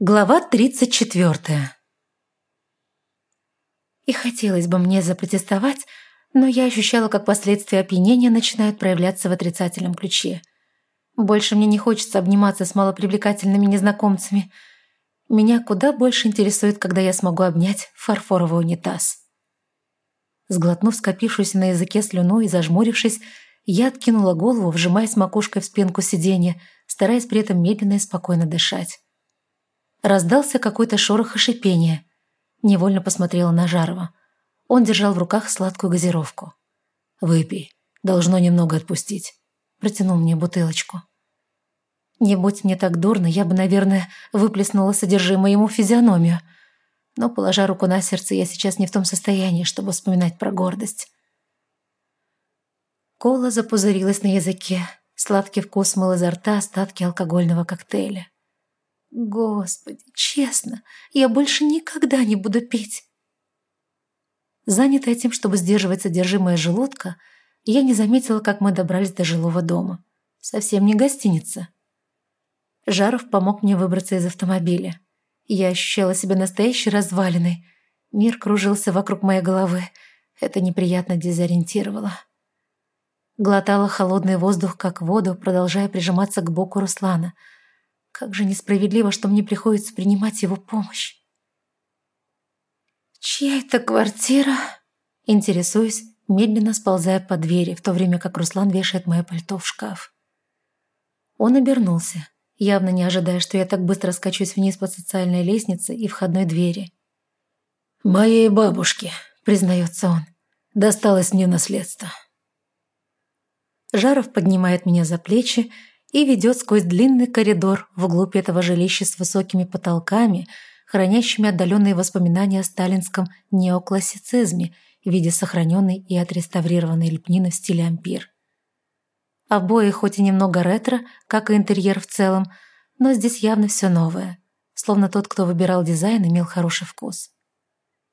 Глава 34 И хотелось бы мне запротестовать, но я ощущала, как последствия опьянения начинают проявляться в отрицательном ключе. Больше мне не хочется обниматься с малопривлекательными незнакомцами. Меня куда больше интересует, когда я смогу обнять фарфоровый унитаз. Сглотнув скопившуюся на языке слюну и зажмурившись, я откинула голову, вжимаясь макушкой в спинку сиденья, стараясь при этом медленно и спокойно дышать. Раздался какой-то шорох и шипение. Невольно посмотрела на Жарова. Он держал в руках сладкую газировку. «Выпей. Должно немного отпустить». Протянул мне бутылочку. Не будь мне так дурно, я бы, наверное, выплеснула содержимое ему физиономию. Но, положа руку на сердце, я сейчас не в том состоянии, чтобы вспоминать про гордость. Кола запузырилась на языке. Сладкий вкус мыл изо рта остатки алкогольного коктейля. Господи, честно, я больше никогда не буду пить. Занятая тем, чтобы сдерживать содержимое желудка, я не заметила, как мы добрались до жилого дома. Совсем не гостиница. Жаров помог мне выбраться из автомобиля. Я ощущала себя настоящей развалиной. Мир кружился вокруг моей головы. Это неприятно дезориентировало. Глотала холодный воздух, как воду, продолжая прижиматься к боку Руслана — как же несправедливо, что мне приходится принимать его помощь. «Чья это квартира?» Интересуюсь, медленно сползая по двери, в то время как Руслан вешает мое пальто в шкаф. Он обернулся, явно не ожидая, что я так быстро скачусь вниз по социальной лестнице и входной двери. «Моей бабушке», — признается он, — «досталось мне наследство». Жаров поднимает меня за плечи и ведет сквозь длинный коридор вглубь этого жилища с высокими потолками, хранящими отдаленные воспоминания о сталинском неоклассицизме в виде сохраненной и отреставрированной лепнины в стиле ампир. Обои хоть и немного ретро, как и интерьер в целом, но здесь явно все новое, словно тот, кто выбирал дизайн, имел хороший вкус.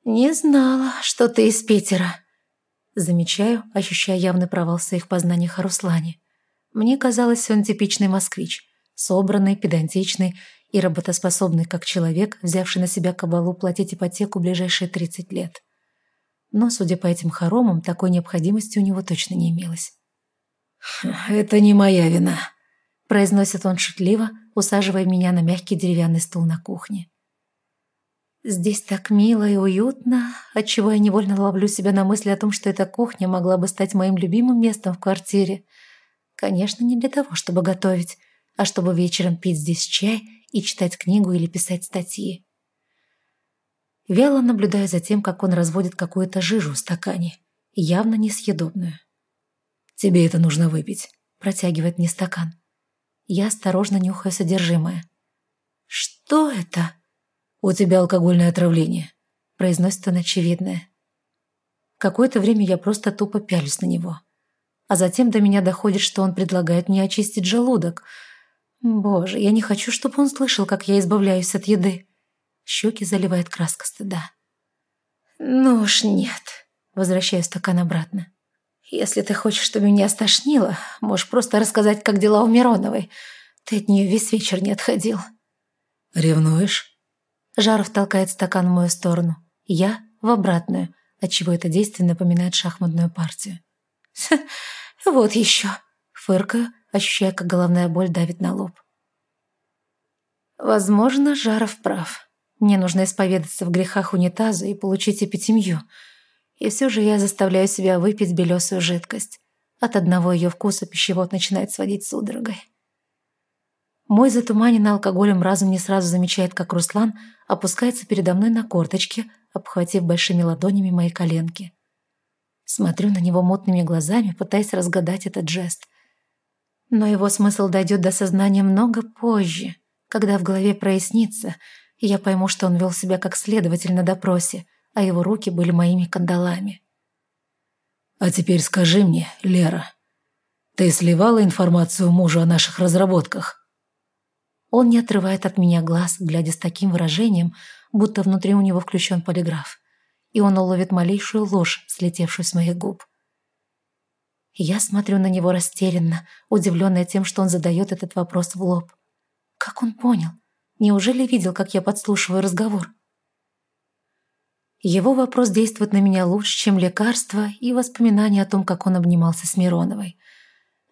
«Не знала, что ты из Питера», замечаю, ощущая явный провал в своих познаниях о Руслане. Мне казалось, он типичный москвич, собранный, педантичный и работоспособный как человек, взявший на себя кабалу платить ипотеку ближайшие 30 лет. Но, судя по этим хоромам, такой необходимости у него точно не имелось. «Это не моя вина», — произносит он шутливо, усаживая меня на мягкий деревянный стул на кухне. Здесь так мило и уютно, отчего я невольно ловлю себя на мысли о том, что эта кухня могла бы стать моим любимым местом в квартире — Конечно, не для того, чтобы готовить, а чтобы вечером пить здесь чай и читать книгу или писать статьи. Вяло наблюдаю за тем, как он разводит какую-то жижу в стакане, явно несъедобную. «Тебе это нужно выпить», — протягивает мне стакан. Я осторожно нюхаю содержимое. «Что это?» «У тебя алкогольное отравление», — произносит он очевидное. Какое-то время я просто тупо пялюсь на него а затем до меня доходит, что он предлагает мне очистить желудок. Боже, я не хочу, чтобы он слышал, как я избавляюсь от еды. Щеки заливает краска стыда. «Ну уж нет», — возвращаю стакан обратно. «Если ты хочешь, чтобы меня стошнило, можешь просто рассказать, как дела у Мироновой. Ты от нее весь вечер не отходил». «Ревнуешь?» Жаров толкает стакан в мою сторону. Я — в обратную, отчего это действие напоминает шахматную партию. «Вот еще!» — фыркаю, ощущая, как головная боль давит на лоб. Возможно, Жаров прав. Мне нужно исповедаться в грехах унитаза и получить эпитемью. И все же я заставляю себя выпить белесую жидкость. От одного ее вкуса пищевод начинает сводить судорогой. Мой затуманенный алкоголем разум не сразу замечает, как Руслан опускается передо мной на корточки, обхватив большими ладонями мои коленки. Смотрю на него мутными глазами, пытаясь разгадать этот жест. Но его смысл дойдет до сознания много позже, когда в голове прояснится, и я пойму, что он вел себя как следователь на допросе, а его руки были моими кандалами. «А теперь скажи мне, Лера, ты сливала информацию мужу о наших разработках?» Он не отрывает от меня глаз, глядя с таким выражением, будто внутри у него включен полиграф и он уловит малейшую ложь, слетевшую с моих губ. Я смотрю на него растерянно, удивленная тем, что он задает этот вопрос в лоб. Как он понял? Неужели видел, как я подслушиваю разговор? Его вопрос действует на меня лучше, чем лекарство и воспоминания о том, как он обнимался с Мироновой.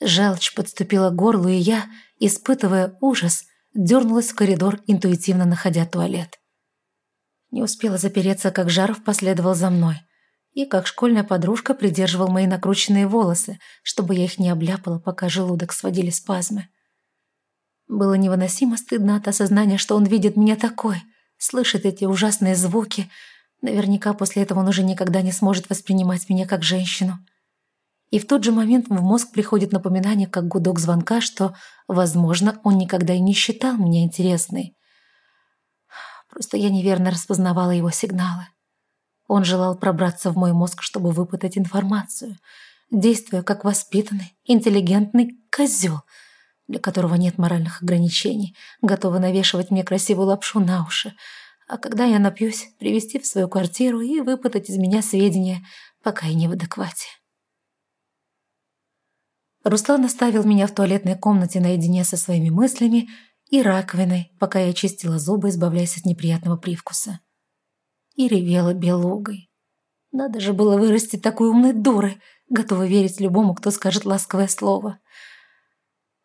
Желчь подступила к горлу, и я, испытывая ужас, дернулась в коридор, интуитивно находя туалет. Не успела запереться, как Жаров последовал за мной. И как школьная подружка придерживал мои накрученные волосы, чтобы я их не обляпала, пока желудок сводили спазмы. Было невыносимо стыдно от осознания, что он видит меня такой, слышит эти ужасные звуки. Наверняка после этого он уже никогда не сможет воспринимать меня как женщину. И в тот же момент в мозг приходит напоминание, как гудок звонка, что, возможно, он никогда и не считал меня интересной. Просто я неверно распознавала его сигналы. Он желал пробраться в мой мозг, чтобы выпытать информацию, действуя как воспитанный, интеллигентный козел — для которого нет моральных ограничений, готовы навешивать мне красивую лапшу на уши, а когда я напьюсь, привести в свою квартиру и выпытать из меня сведения, пока я не в адеквате. Руслан оставил меня в туалетной комнате наедине со своими мыслями и раковиной, пока я чистила зубы, избавляясь от неприятного привкуса. И ревела белугой. Надо же было вырасти такой умной дурой, готовой верить любому, кто скажет ласковое слово —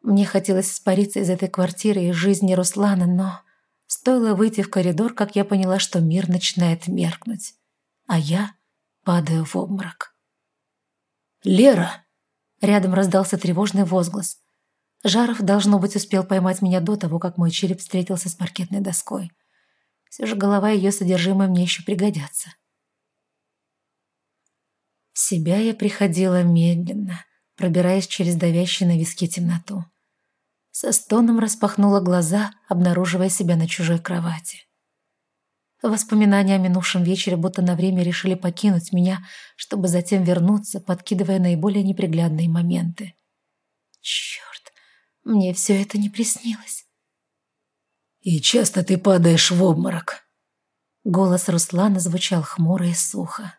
мне хотелось испариться из этой квартиры и жизни Руслана, но стоило выйти в коридор, как я поняла, что мир начинает меркнуть, а я падаю в обморок. «Лера!» Рядом раздался тревожный возглас. Жаров, должно быть, успел поймать меня до того, как мой череп встретился с паркетной доской. Все же голова и ее содержимое мне еще пригодятся. В себя я приходила медленно, пробираясь через давящую на виски темноту. Со стоном распахнула глаза, обнаруживая себя на чужой кровати. Воспоминания о минувшем вечере будто на время решили покинуть меня, чтобы затем вернуться, подкидывая наиболее неприглядные моменты. Мне все это не приснилось. «И часто ты падаешь в обморок?» Голос Руслана звучал хмуро и сухо.